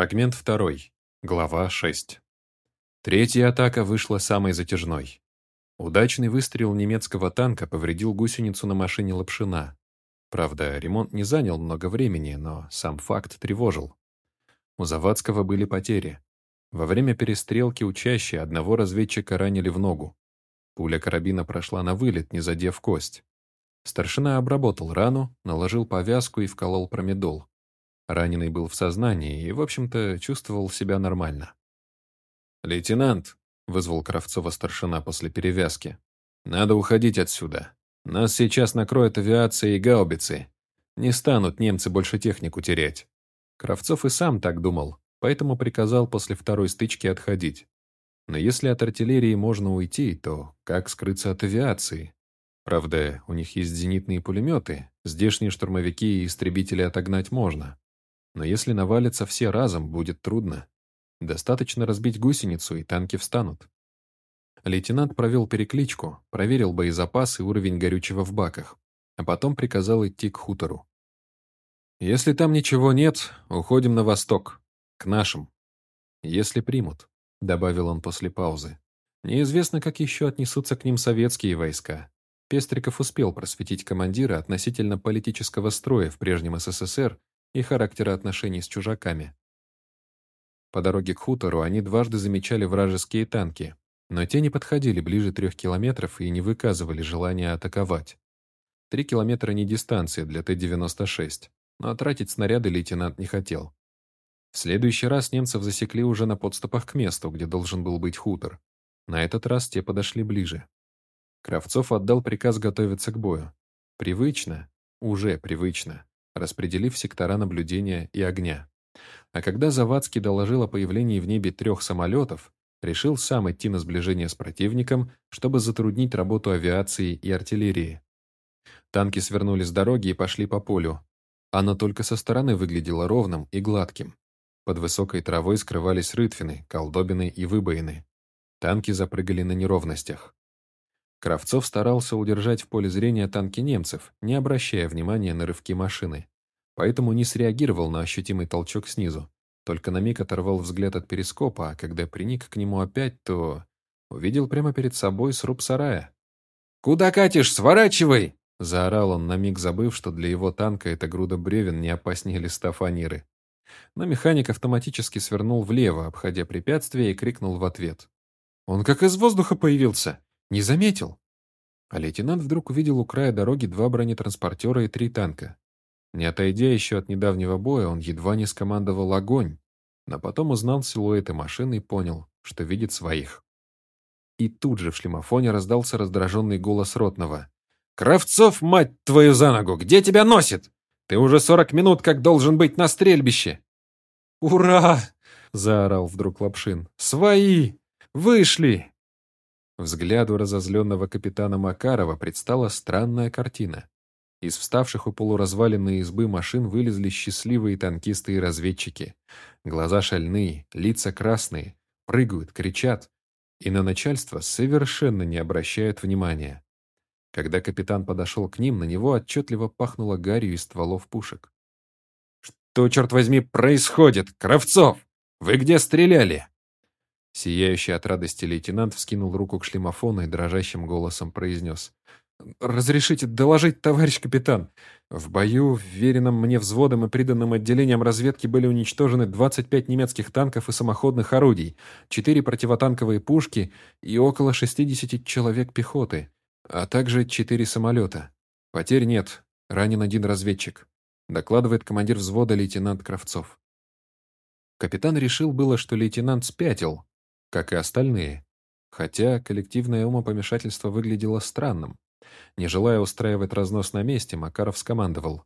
Фрагмент второй. Глава 6. Третья атака вышла самой затяжной. Удачный выстрел немецкого танка повредил гусеницу на машине Лапшина. Правда, ремонт не занял много времени, но сам факт тревожил. У Завадского были потери. Во время перестрелки учащие одного разведчика ранили в ногу. Пуля карабина прошла на вылет, не задев кость. Старшина обработал рану, наложил повязку и вколол промедол. Раненый был в сознании и, в общем-то, чувствовал себя нормально. «Лейтенант», — вызвал Кравцова старшина после перевязки, — «надо уходить отсюда. Нас сейчас накроет авиация и гаубицы. Не станут немцы больше технику терять». Кравцов и сам так думал, поэтому приказал после второй стычки отходить. Но если от артиллерии можно уйти, то как скрыться от авиации? Правда, у них есть зенитные пулеметы, здешние штурмовики и истребители отогнать можно. Но если навалятся все разом, будет трудно. Достаточно разбить гусеницу, и танки встанут. Лейтенант провел перекличку, проверил боезапас и уровень горючего в баках, а потом приказал идти к хутору. «Если там ничего нет, уходим на восток, к нашим. Если примут», — добавил он после паузы. «Неизвестно, как еще отнесутся к ним советские войска. Пестриков успел просветить командира относительно политического строя в прежнем СССР и характера отношений с чужаками. По дороге к хутору они дважды замечали вражеские танки, но те не подходили ближе трех километров и не выказывали желания атаковать. Три километра не дистанция для Т-96, но тратить снаряды лейтенант не хотел. В следующий раз немцев засекли уже на подступах к месту, где должен был быть хутор. На этот раз те подошли ближе. Кравцов отдал приказ готовиться к бою. Привычно, уже привычно, распределив сектора наблюдения и огня. А когда Завадский доложил о появлении в небе трех самолетов, решил сам идти на сближение с противником, чтобы затруднить работу авиации и артиллерии. Танки свернули с дороги и пошли по полю. Оно только со стороны выглядело ровным и гладким. Под высокой травой скрывались рытвины, колдобины и выбоины. Танки запрыгали на неровностях. Кравцов старался удержать в поле зрения танки немцев, не обращая внимания на рывки машины. Поэтому не среагировал на ощутимый толчок снизу. Только на миг оторвал взгляд от перископа, а когда приник к нему опять, то увидел прямо перед собой сруб сарая. «Куда катишь? Сворачивай!» Заорал он, на миг забыв, что для его танка эта груда бревен не опаснее листа фанеры. Но механик автоматически свернул влево, обходя препятствие, и крикнул в ответ. «Он как из воздуха появился!» Не заметил. А лейтенант вдруг увидел у края дороги два бронетранспортера и три танка. Не отойдя еще от недавнего боя, он едва не скомандовал огонь, но потом узнал силуэты машины и понял, что видит своих. И тут же в шлемофоне раздался раздраженный голос Ротного. «Кравцов, мать твою за ногу! Где тебя носит? Ты уже сорок минут как должен быть на стрельбище!» «Ура!» — заорал вдруг Лапшин. «Свои! Вышли! Взгляду разозленного капитана Макарова предстала странная картина. Из вставших у полуразваленной избы машин вылезли счастливые танкисты и разведчики. Глаза шальные, лица красные, прыгают, кричат. И на начальство совершенно не обращают внимания. Когда капитан подошел к ним, на него отчетливо пахнуло гарью из стволов пушек. «Что, черт возьми, происходит? Кравцов! Вы где стреляли?» Сияющий от радости лейтенант вскинул руку к шлемофону и дрожащим голосом произнес. «Разрешите доложить, товарищ капитан. В бою, веренном мне взводом и приданным отделением разведки, были уничтожены 25 немецких танков и самоходных орудий, 4 противотанковые пушки и около 60 человек пехоты, а также 4 самолета. Потерь нет, ранен один разведчик», докладывает командир взвода лейтенант Кравцов. Капитан решил было, что лейтенант спятил, как и остальные. Хотя коллективное умопомешательство выглядело странным. Не желая устраивать разнос на месте, Макаров скомандовал.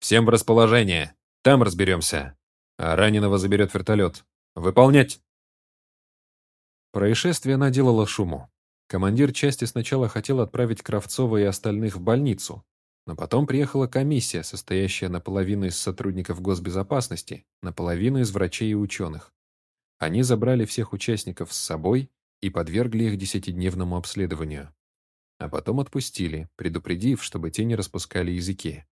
«Всем в расположение! Там разберемся! А раненого заберет вертолет! Выполнять!» Происшествие наделало шуму. Командир части сначала хотел отправить Кравцова и остальных в больницу, но потом приехала комиссия, состоящая наполовину из сотрудников госбезопасности, наполовину из врачей и ученых. Они забрали всех участников с собой и подвергли их десятидневному обследованию. А потом отпустили, предупредив, чтобы те не распускали языки.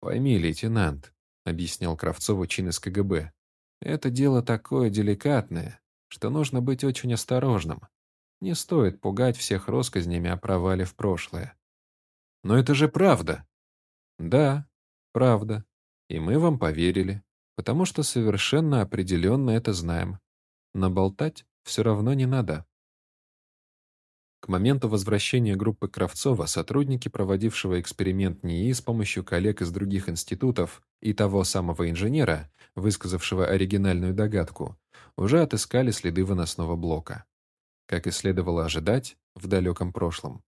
«Пойми, лейтенант», — объяснял Кравцову чин из КГБ, Это дело такое деликатное, что нужно быть очень осторожным. Не стоит пугать всех россказнями о провале в прошлое. Но это же правда. Да, правда. И мы вам поверили, потому что совершенно определенно это знаем. Но болтать все равно не надо. К моменту возвращения группы Кравцова сотрудники, проводившего эксперимент НИИ с помощью коллег из других институтов и того самого инженера, высказавшего оригинальную догадку, уже отыскали следы выносного блока. Как и следовало ожидать, в далеком прошлом.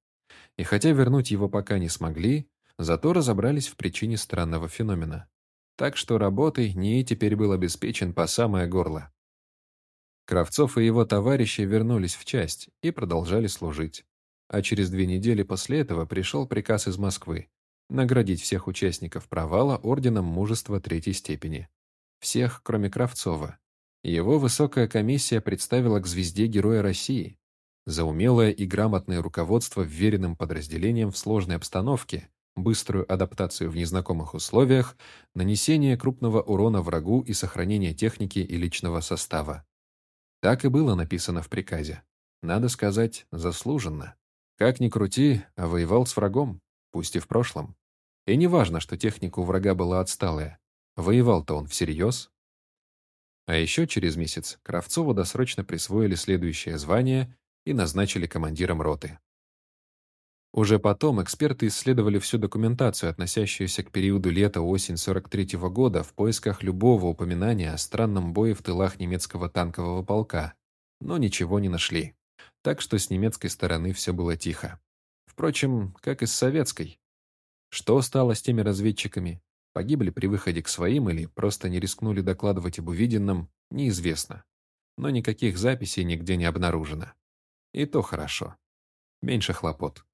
И хотя вернуть его пока не смогли, зато разобрались в причине странного феномена. Так что работой НИИ теперь был обеспечен по самое горло. Кравцов и его товарищи вернулись в часть и продолжали служить. А через две недели после этого пришел приказ из Москвы наградить всех участников провала орденом мужества третьей степени. Всех, кроме Кравцова. Его высокая комиссия представила к звезде Героя России за умелое и грамотное руководство вверенным подразделением в сложной обстановке, быструю адаптацию в незнакомых условиях, нанесение крупного урона врагу и сохранение техники и личного состава. Так и было написано в приказе. Надо сказать, заслуженно. Как ни крути, а воевал с врагом, пусть и в прошлом. И не важно, что техника у врага была отсталая. Воевал-то он всерьез. А еще через месяц Кравцову досрочно присвоили следующее звание и назначили командиром роты. Уже потом эксперты исследовали всю документацию, относящуюся к периоду лета-осень 43 -го года в поисках любого упоминания о странном бое в тылах немецкого танкового полка, но ничего не нашли. Так что с немецкой стороны все было тихо. Впрочем, как и с советской. Что стало с теми разведчиками? Погибли при выходе к своим или просто не рискнули докладывать об увиденном, неизвестно. Но никаких записей нигде не обнаружено. И то хорошо. Меньше хлопот.